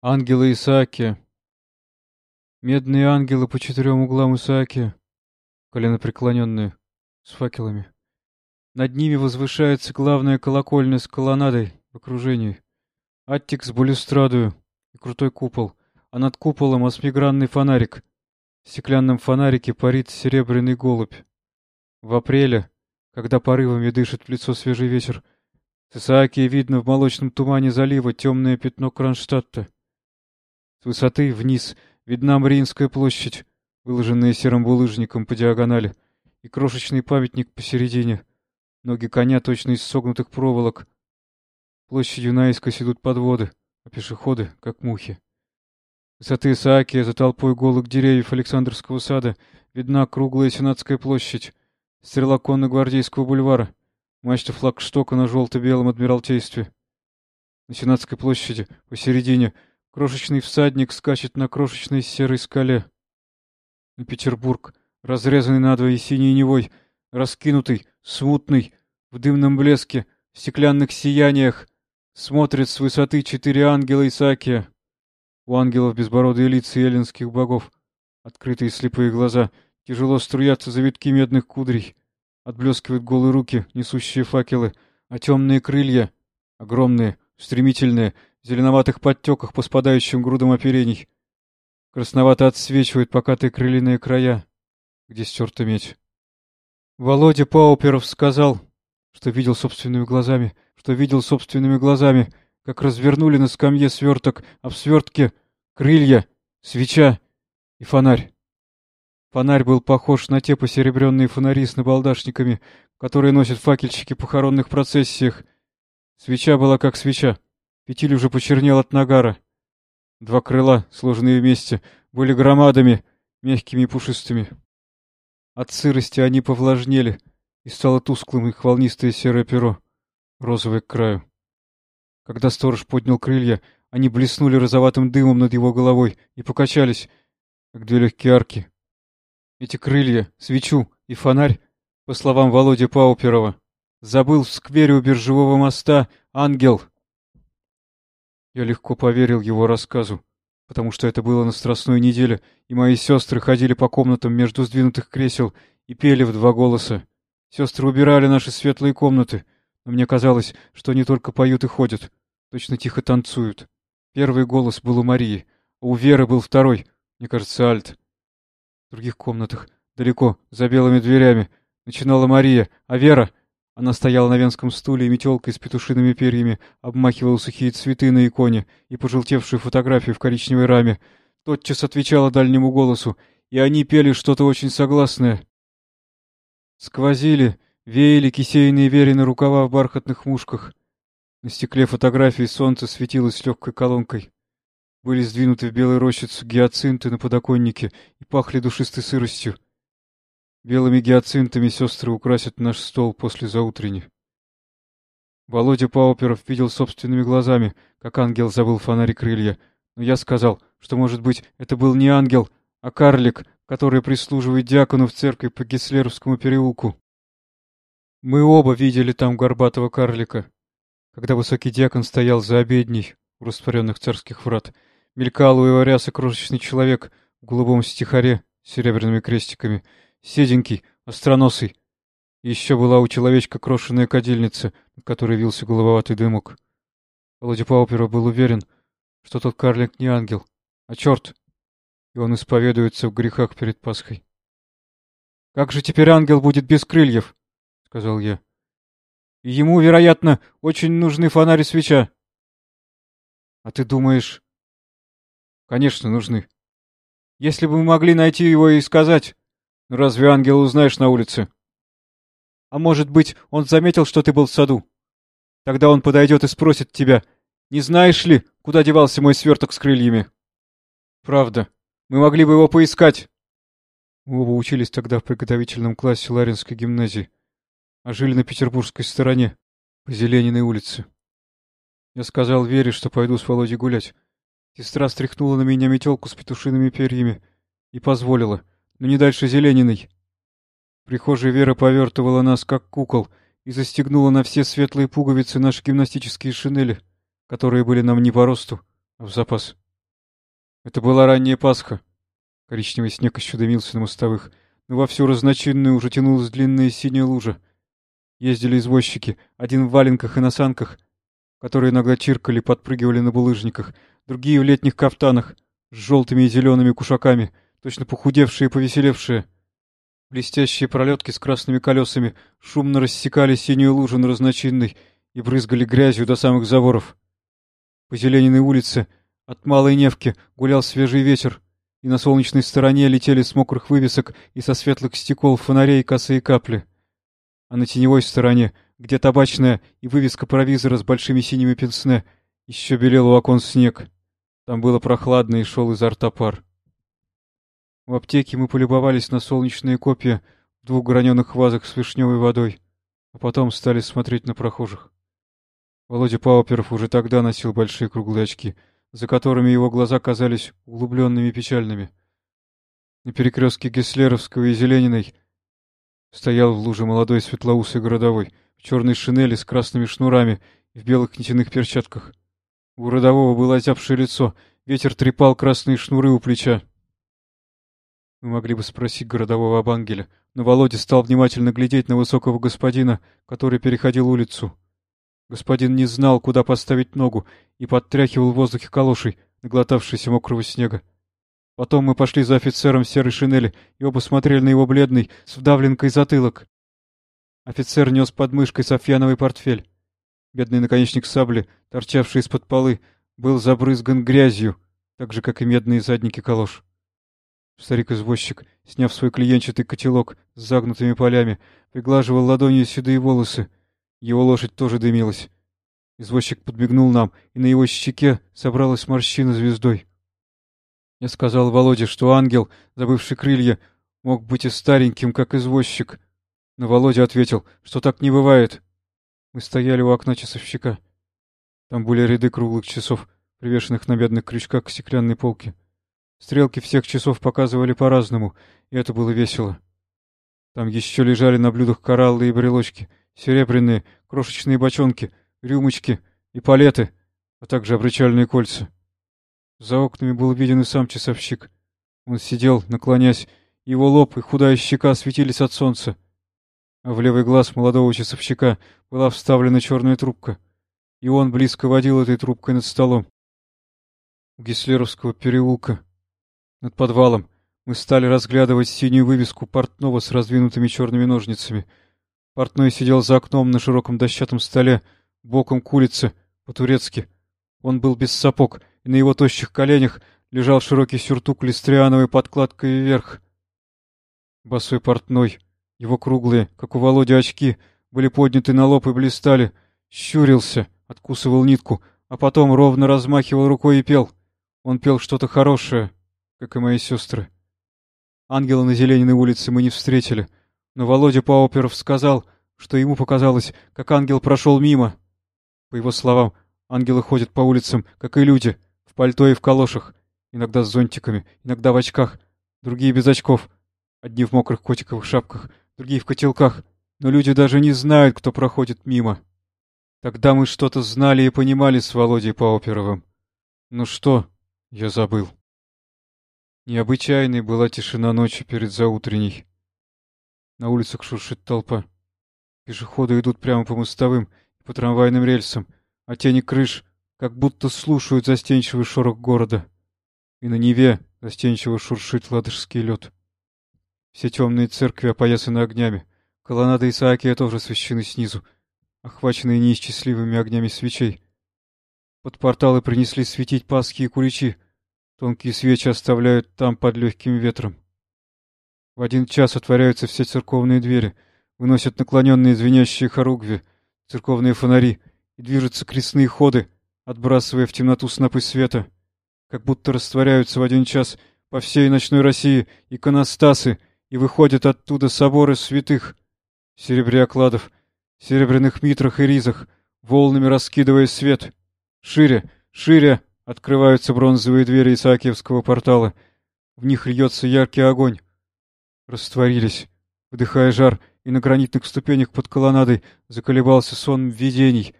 Ангелы Исааки. Медные ангелы по четырем углам Исааки, коленопреклоненные, с факелами. Над ними возвышается главная колокольня с колоннадой в окружении. Аттик с балюстрадою и крутой купол, а над куполом осьмигранный фонарик. В стеклянном фонарике парит серебряный голубь. В апреле, когда порывами дышит в лицо свежий ветер, с Исааки видно в молочном тумане залива темное пятно Кронштадта. С высоты вниз видна Мариинская площадь, выложенная серым булыжником по диагонали, и крошечный памятник посередине. Ноги коня точно из согнутых проволок. Площадью наискось идут подводы, а пешеходы — как мухи. Высоты Исаакия за толпой голых деревьев Александрского сада видна круглая Сенатская площадь, стрела конно-гвардейского бульвара, мачта флагштока на желто-белом адмиралтействе. На Сенатской площади, посередине, Крошечный всадник скачет на крошечной серой скале. И Петербург, разрезанный надвое синей невой, раскинутый, смутный, в дымном блеске, в стеклянных сияниях, смотрят с высоты четыре ангела Исаакия. У ангелов безбородые лица эллинских богов, открытые слепые глаза, тяжело струятся завитки медных кудрей, отблескивают голые руки, несущие факелы, а темные крылья, огромные, стремительные, зеленоватых подтеках по спадающим грудам оперений. Красновато отсвечивают покатые крылиные края, где стерта медь. Володя Пауперов сказал, что видел собственными глазами, что видел собственными глазами, как развернули на скамье сверток, а в свертке крылья, свеча и фонарь. Фонарь был похож на те посеребренные фонари с набалдашниками, которые носят факельщики похоронных процессиях. Свеча была как свеча. Фитиль уже почернел от нагара. Два крыла, сложенные вместе, были громадами, мягкими и пушистыми. От сырости они повлажнели, и стало тусклым их волнистое серое перо, розовое к краю. Когда сторож поднял крылья, они блеснули розоватым дымом над его головой и покачались, как две легкие арки. Эти крылья, свечу и фонарь, по словам Володи Пауперова, забыл в сквере у биржевого моста ангел — я легко поверил его рассказу, потому что это было на Страстной неделе, и мои сестры ходили по комнатам между сдвинутых кресел и пели в два голоса. Сестры убирали наши светлые комнаты, но мне казалось, что они только поют и ходят, точно тихо танцуют. Первый голос был у Марии, а у Веры был второй, мне кажется, альт. В других комнатах, далеко, за белыми дверями, начинала Мария, а Вера она стояла на венском стуле, и метелкой с петушиными перьями обмахивала сухие цветы на иконе и пожелтевшую фотографию в коричневой раме. Тотчас отвечала дальнему голосу, и они пели что-то очень согласное. Сквозили, веяли кисейные верины рукава в бархатных мушках. На стекле фотографии солнце светилось легкой колонкой. Были сдвинуты в белую рощицу гиацинты на подоконнике и пахли душистой сыростью. Белыми гиацинтами сестры украсят наш стол после заутренни. Володя Пауперов видел собственными глазами, как ангел забыл фонарь крылья, но я сказал, что, может быть, это был не ангел, а карлик, который прислуживает диакону в церкви по Гислеровскому переулку. Мы оба видели там горбатого карлика. Когда высокий диакон стоял за обедней у растворенных царских врат, мелькал у его рясы крошечный человек в голубом стихаре с серебряными крестиками — седенький, остроносый. Еще была у человечка крошенная кадильница, над которой вился голововатый дымок. Володя Пауперов был уверен, что тот карлик не ангел, а черт, и он исповедуется в грехах перед Пасхой. — Как же теперь ангел будет без крыльев? — сказал я. — И ему, вероятно, очень нужны фонарь и свеча. — А ты думаешь... — Конечно, нужны. Если бы мы могли найти его и сказать, Разве ангел узнаешь на улице? А может быть, он заметил, что ты был в саду? Тогда он подойдет и спросит тебя, не знаешь ли, куда девался мой сверток с крыльями? Правда. Мы могли бы его поискать. Мы оба учились тогда в приготовительном классе Ларинской гимназии, а жили на петербургской стороне, по Зелениной улице. Я сказал Вере, что пойду с Володей гулять. Сестра стряхнула на меня метелку с петушиными перьями и позволила — но не дальше Зелениной. Прихожая Вера повертывала нас, как кукол, и застегнула на все светлые пуговицы наши гимнастические шинели, которые были нам не по росту, а в запас. Это была ранняя Пасха. Коричневый снег еще дымился на мостовых, но во всю разночинную уже тянулась длинная синяя лужа. Ездили извозчики, один в валенках и на санках, которые иногда чиркали, подпрыгивали на булыжниках, другие в летних кафтанах, с желтыми и зелеными кушаками, точно похудевшие и повеселевшие. Блестящие пролетки с красными колесами шумно рассекали синюю лужу на разночинной и брызгали грязью до самых заворов. По Зелениной улице от Малой Невки гулял свежий ветер, и на солнечной стороне летели с мокрых вывесок и со светлых стекол фонарей косые капли. А на теневой стороне, где табачная и вывеска провизора с большими синими пенсне, еще белел у окон снег. Там было прохладно и шел изо рта пар. В аптеке мы полюбовались на солнечные копья в двух граненых вазах с вишневой водой, а потом стали смотреть на прохожих. Володя Пауперов уже тогда носил большие круглые очки, за которыми его глаза казались углубленными и печальными. На перекрестке Геслеровского и Зелениной стоял в луже молодой светлоусый городовой в черной шинели с красными шнурами и в белых нитяных перчатках. У городового было озябшее лицо, ветер трепал красные шнуры у плеча. Мы могли бы спросить городового об ангеле, но Володя стал внимательно глядеть на высокого господина, который переходил улицу. Господин не знал, куда поставить ногу, и подтряхивал в воздухе калошей, наглотавшийся мокрого снега. Потом мы пошли за офицером серой шинели, и оба смотрели на его бледный, с вдавленкой затылок. Офицер нес под мышкой софьяновый портфель. Бедный наконечник сабли, торчавший из-под полы, был забрызган грязью, так же, как и медные задники калош. Старик-извозчик, сняв свой клиенчатый котелок с загнутыми полями, приглаживал ладонью седые волосы. Его лошадь тоже дымилась. Извозчик подбегнул нам, и на его щеке собралась морщина звездой. Я сказал Володе, что ангел, забывший крылья, мог быть и стареньким, как извозчик. Но Володя ответил, что так не бывает. Мы стояли у окна часовщика. Там были ряды круглых часов, привешенных на бедных крючках к стеклянной полке. Стрелки всех часов показывали по-разному, и это было весело. Там еще лежали на блюдах кораллы и брелочки, серебряные, крошечные бочонки, рюмочки и палеты, а также обручальные кольца. За окнами был виден и сам часовщик. Он сидел, наклонясь, его лоб и худая щека светились от солнца. А в левый глаз молодого часовщика была вставлена черная трубка, и он близко водил этой трубкой над столом. У Гислеровского переулка над подвалом мы стали разглядывать синюю вывеску портного с раздвинутыми черными ножницами. Портной сидел за окном на широком дощатом столе, боком к улице, по-турецки. Он был без сапог, и на его тощих коленях лежал широкий сюртук листриановой подкладкой вверх. Босой портной, его круглые, как у Володи, очки, были подняты на лоб и блистали, щурился, откусывал нитку, а потом ровно размахивал рукой и пел. Он пел что-то хорошее, как и мои сестры. Ангела на Зелениной улице мы не встретили, но Володя Пауперов сказал, что ему показалось, как ангел прошел мимо. По его словам, ангелы ходят по улицам, как и люди, в пальто и в калошах, иногда с зонтиками, иногда в очках, другие без очков, одни в мокрых котиковых шапках, другие в котелках, но люди даже не знают, кто проходит мимо. Тогда мы что-то знали и понимали с Володей Пауперовым. Ну что, я забыл. Необычайной была тишина ночи перед заутренней. На улицах шуршит толпа. Пешеходы идут прямо по мостовым и по трамвайным рельсам, а тени крыш как будто слушают застенчивый шорох города. И на Неве застенчиво шуршит ладожский лед. Все темные церкви опоясаны огнями. Колоннада Исаакия тоже освещены снизу, охваченные неисчислимыми огнями свечей. Под порталы принесли светить пасхи и куличи — Тонкие свечи оставляют там под легким ветром. В один час отворяются все церковные двери, выносят наклоненные звенящие хоругви, церковные фонари, и движутся крестные ходы, отбрасывая в темноту снопы света, как будто растворяются в один час по всей ночной России иконостасы, и выходят оттуда соборы святых, в серебре окладов, серебряных митрах и ризах, волнами раскидывая свет. Шире, шире, Открываются бронзовые двери Исаакиевского портала. В них льется яркий огонь. Растворились, вдыхая жар, и на гранитных ступенях под колоннадой заколебался сон видений.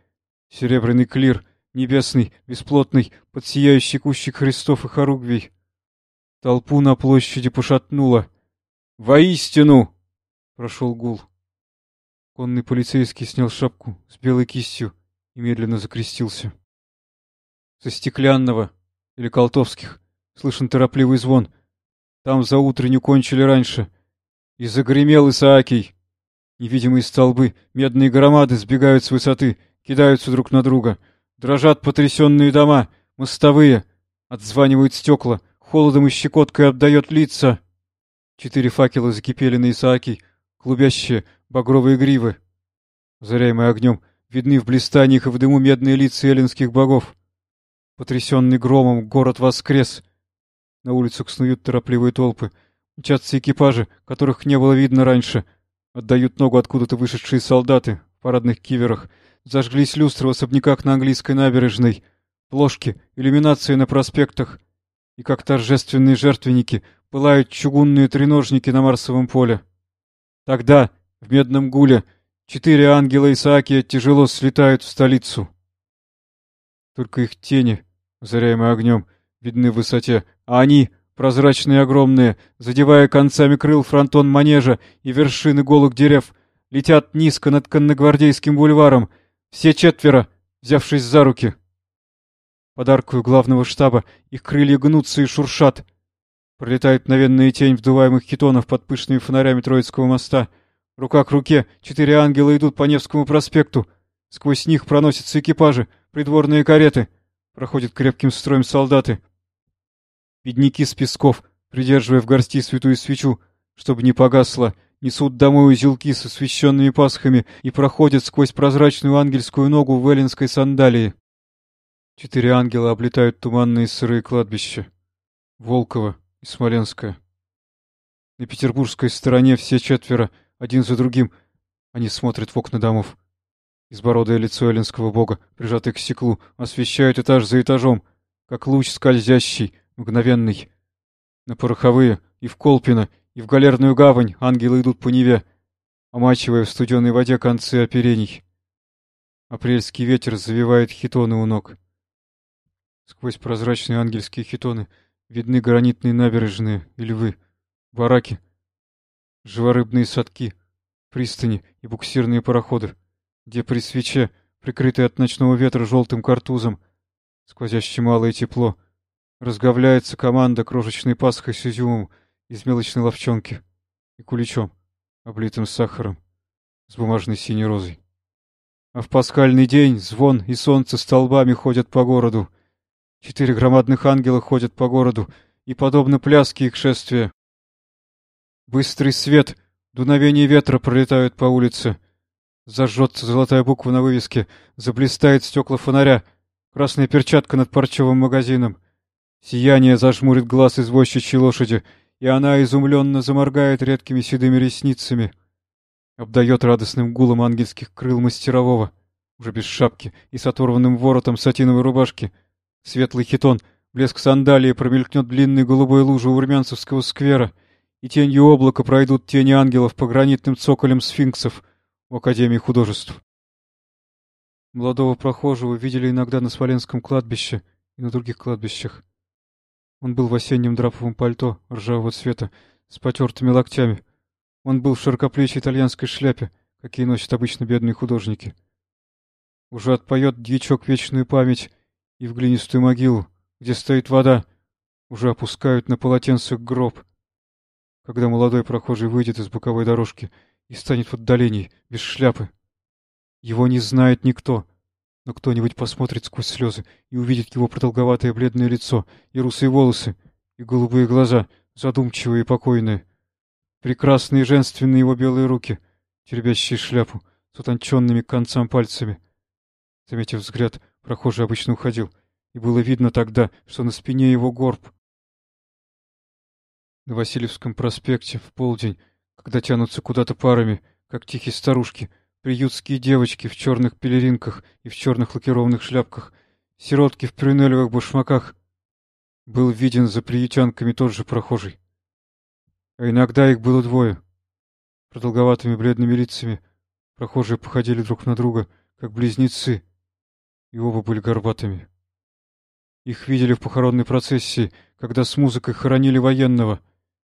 Серебряный клир, небесный, бесплотный, под сияющий кущик Христов и хоругвий. Толпу на площади пошатнуло. «Воистину!» — прошел гул. Конный полицейский снял шапку с белой кистью и медленно закрестился. Со стеклянного или колтовских слышен торопливый звон. Там за утреннюю кончили раньше. И загремел Исаакий. Невидимые столбы, медные громады сбегают с высоты, кидаются друг на друга. Дрожат потрясенные дома, мостовые. Отзванивают стекла, холодом и щекоткой обдает лица. Четыре факела закипели на Исааки, клубящие багровые гривы. Заряемые огнем, видны в блистаниях и в дыму медные лица эллинских богов. Потрясенный громом, город воскрес. На улицах снуют торопливые толпы. Мчатся экипажи, которых не было видно раньше — Отдают ногу откуда-то вышедшие солдаты в парадных киверах. Зажглись люстры в особняках на английской набережной. Плошки, иллюминации на проспектах. И как торжественные жертвенники пылают чугунные треножники на Марсовом поле. Тогда, в Медном Гуле, четыре ангела Исаакия тяжело слетают в столицу. Только их тени, озаряемые огнем, видны в высоте, а они прозрачные и огромные, задевая концами крыл фронтон манежа и вершины голых дерев, летят низко над конногвардейским бульваром, все четверо, взявшись за руки. Подаркую главного штаба их крылья гнутся и шуршат. Пролетает мгновенная тень вдуваемых хитонов под пышными фонарями Троицкого моста. Рука к руке, четыре ангела идут по Невскому проспекту. Сквозь них проносятся экипажи, придворные кареты. Проходят крепким строем солдаты. Бедняки с песков, придерживая в горсти святую свечу, чтобы не погасла, несут домой узелки с освященными пасхами и проходят сквозь прозрачную ангельскую ногу в эллинской сандалии. Четыре ангела облетают туманные сырые кладбища. Волково и Смоленское. На петербургской стороне все четверо, один за другим, они смотрят в окна домов. Избородое лицо эллинского бога, прижатое к стеклу, освещает этаж за этажом, как луч скользящий, мгновенный. На Пороховые, и в Колпино, и в Галерную гавань ангелы идут по Неве, омачивая в студеной воде концы оперений. Апрельский ветер завивает хитоны у ног. Сквозь прозрачные ангельские хитоны видны гранитные набережные и львы, бараки, живорыбные садки, пристани и буксирные пароходы, где при свече, прикрытые от ночного ветра желтым картузом, сквозящее малое тепло — Разговляется команда крошечной пасхой с изюмом из мелочной ловчонки и куличом, облитым сахаром, с бумажной синей розой. А в пасхальный день звон и солнце столбами ходят по городу. Четыре громадных ангела ходят по городу, и, подобно пляске их шествия, быстрый свет, дуновение ветра пролетают по улице. Зажжется золотая буква на вывеске, заблистает стекла фонаря, красная перчатка над парчевым магазином — Сияние зажмурит глаз извозчичьей лошади, и она изумленно заморгает редкими седыми ресницами. Обдает радостным гулом ангельских крыл мастерового, уже без шапки и с оторванным воротом сатиновой рубашки. Светлый хитон, блеск сандалии промелькнет длинной голубой лужи у Румянцевского сквера, и тенью облака пройдут тени ангелов по гранитным цоколям сфинксов в Академии художеств. Молодого прохожего видели иногда на Смоленском кладбище и на других кладбищах. Он был в осеннем драповом пальто ржавого цвета, с потертыми локтями. Он был в широкоплечей итальянской шляпе, какие носят обычно бедные художники. Уже отпоет дьячок вечную память, и в глинистую могилу, где стоит вода, уже опускают на полотенце гроб. Когда молодой прохожий выйдет из боковой дорожки и станет в отдалении, без шляпы. Его не знает никто — но кто-нибудь посмотрит сквозь слезы и увидит его продолговатое бледное лицо, и русые волосы, и голубые глаза, задумчивые и покойные. Прекрасные женственные его белые руки, теребящие шляпу, с утонченными концам пальцами. Заметив взгляд, прохожий обычно уходил, и было видно тогда, что на спине его горб. На Васильевском проспекте в полдень, когда тянутся куда-то парами, как тихие старушки, приютские девочки в черных пелеринках и в черных лакированных шляпках, сиротки в прюнелевых башмаках. Был виден за приютянками тот же прохожий. А иногда их было двое. Продолговатыми бледными лицами прохожие походили друг на друга, как близнецы, и оба были горбатыми. Их видели в похоронной процессии, когда с музыкой хоронили военного,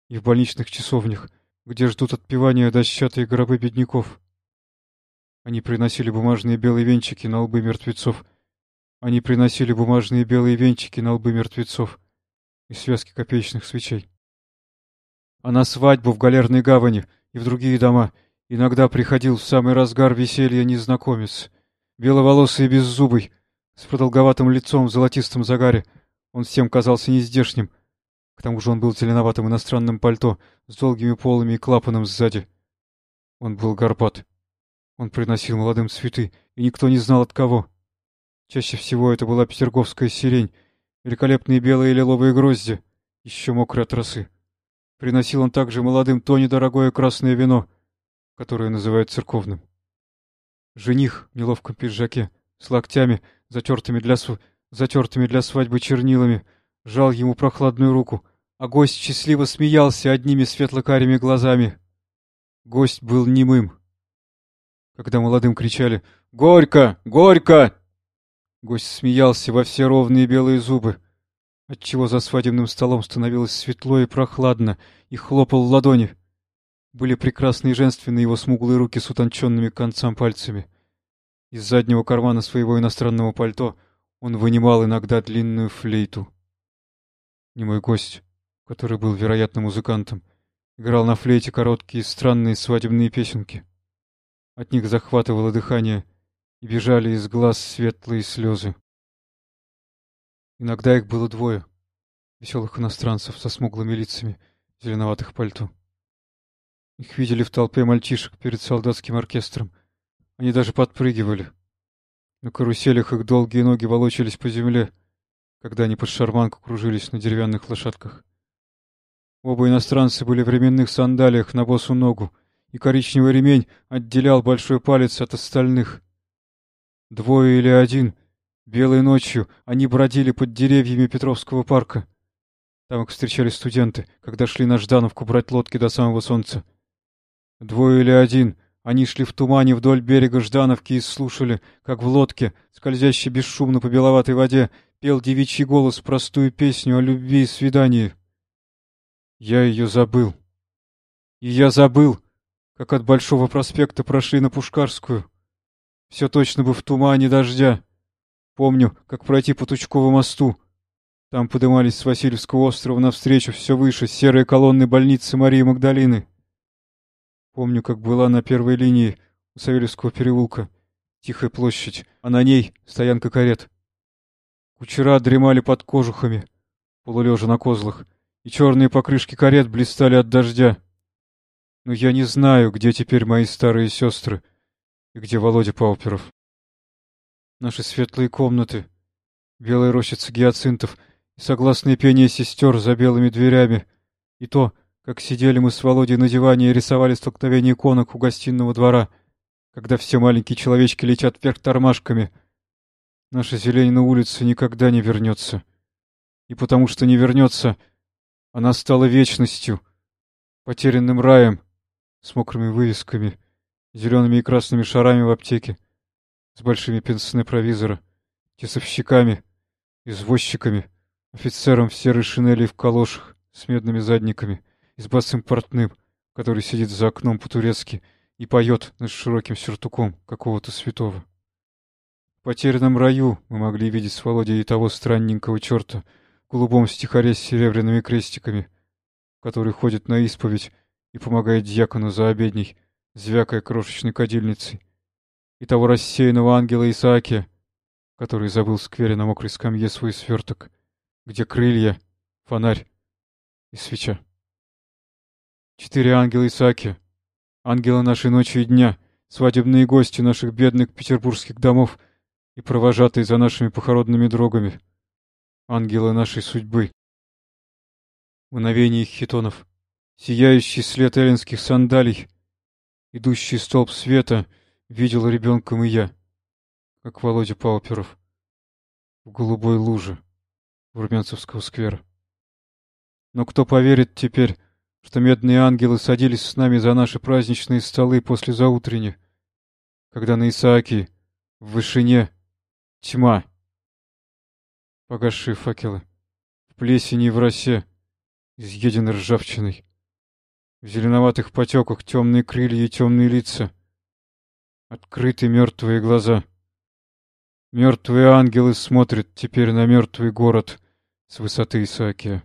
и в больничных часовнях, где ждут отпевания дощатые гробы бедняков. Они приносили бумажные белые венчики на лбы мертвецов. Они приносили бумажные белые венчики на лбы мертвецов и связки копеечных свечей. А на свадьбу в Галерной гавани и в другие дома иногда приходил в самый разгар веселья незнакомец, беловолосый и беззубый, с продолговатым лицом в золотистом загаре. Он всем казался нездешним. К тому же он был зеленоватым иностранным пальто с долгими полами и клапаном сзади. Он был горбат. Он приносил молодым цветы, и никто не знал от кого. Чаще всего это была петерговская сирень, великолепные белые лиловые грозди, еще мокрые от росы. Приносил он также молодым то недорогое красное вино, которое называют церковным. Жених в неловком пиджаке, с локтями, затертыми для, св... затертыми для свадьбы чернилами, жал ему прохладную руку, а гость счастливо смеялся одними светло-карими глазами. Гость был немым. Когда молодым кричали «Горько! Горько!», гость смеялся во все ровные белые зубы, отчего за свадебным столом становилось светло и прохладно, и хлопал в ладони. Были прекрасные женственные его смуглые руки с утонченными концам пальцами. Из заднего кармана своего иностранного пальто он вынимал иногда длинную флейту. Немой гость, который был, вероятно, музыкантом, играл на флейте короткие странные свадебные песенки. От них захватывало дыхание, и бежали из глаз светлые слезы. Иногда их было двое, веселых иностранцев со смуглыми лицами, зеленоватых пальто. Их видели в толпе мальчишек перед солдатским оркестром. Они даже подпрыгивали. На каруселях их долгие ноги волочились по земле, когда они под шарманку кружились на деревянных лошадках. Оба иностранца были в временных сандалиях на босу ногу, и коричневый ремень отделял большой палец от остальных. Двое или один, белой ночью, они бродили под деревьями Петровского парка. Там их встречали студенты, когда шли на Ждановку брать лодки до самого солнца. Двое или один, они шли в тумане вдоль берега Ждановки и слушали, как в лодке, скользящей бесшумно по беловатой воде, пел девичий голос простую песню о любви и свидании. Я ее забыл. И я забыл, как от Большого проспекта прошли на Пушкарскую. Все точно бы в тумане дождя. Помню, как пройти по Тучкову мосту. Там подымались с Васильевского острова навстречу все выше серые колонны больницы Марии Магдалины. Помню, как была на первой линии у Савельевского переулка тихая площадь, а на ней стоянка карет. Кучера дремали под кожухами, полулежа на козлах, и черные покрышки карет блистали от дождя. Но я не знаю, где теперь мои старые сестры и где Володя Пауперов. Наши светлые комнаты, белые рощицы гиацинтов и согласные пение сестер за белыми дверями, и то, как сидели мы с Володей на диване и рисовали столкновение иконок у гостиного двора, когда все маленькие человечки летят вверх тормашками. Наша зелень на улице никогда не вернется. И потому что не вернется, она стала вечностью, потерянным раем, с мокрыми вывесками, зелеными и красными шарами в аптеке, с большими пенсне провизора, тесовщиками, извозчиками, офицером в серой шинели и в калошах с медными задниками и с босым портным, который сидит за окном по-турецки и поет над широким сюртуком какого-то святого. Потерянном раю мы могли видеть с Володей и того странненького черта в голубом стихаре с серебряными крестиками, который ходит на исповедь и помогает дьякону за обедней, звякая крошечной кадильницей, и того рассеянного ангела Исаакия, который забыл в сквере на мокрой скамье свой сверток, где крылья, фонарь и свеча. Четыре ангела Исаакия, ангелы нашей ночи и дня, свадебные гости наших бедных петербургских домов и провожатые за нашими похоронными дорогами, ангелы нашей судьбы. Мгновение их хитонов — Сияющий след эллинских сандалий, идущий столб света, видел ребенком и я, как Володя Пауперов, в голубой луже в Румянцевского сквера. Но кто поверит теперь, что медные ангелы садились с нами за наши праздничные столы после заутренни, когда на Исааке, в вышине, тьма, погасшие факелы, в плесени и в росе, изъедены ржавчиной. В зеленоватых потеках темные крылья и темные лица. Открыты мертвые глаза. Мертвые ангелы смотрят теперь на мертвый город с высоты Исаакия.